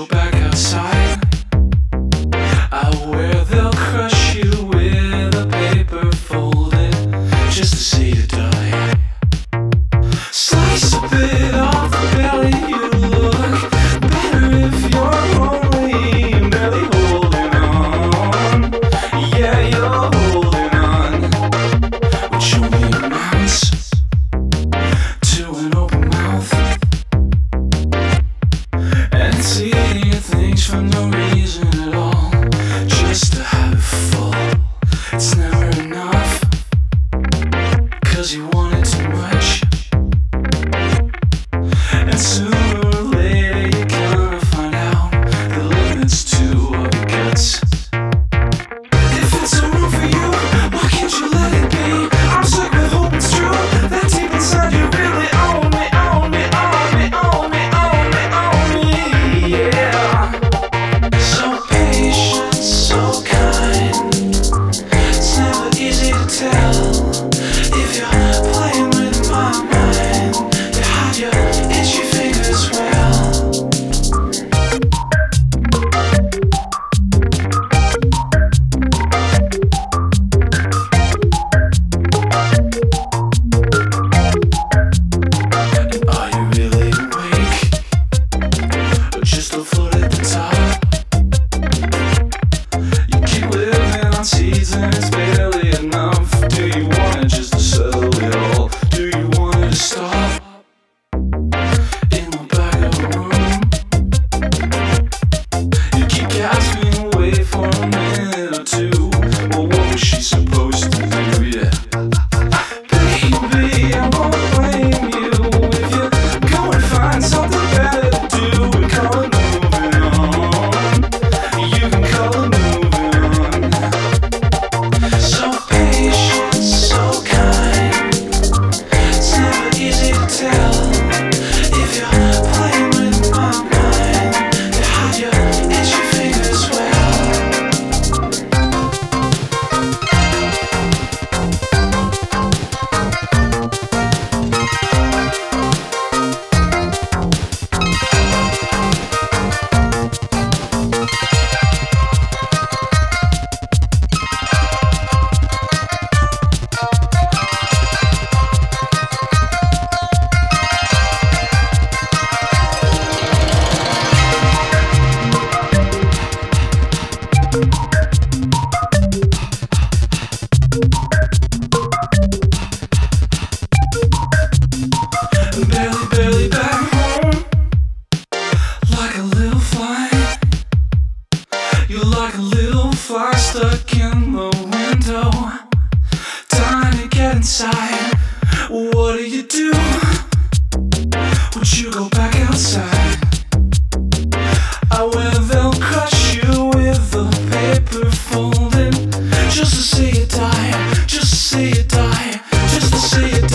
go back outside. fly stuck in the window, Time to get inside. What do you do? Would you go back outside? I will, they'll crush you with the paper folding just to see you die, just to see you die, just to see you die.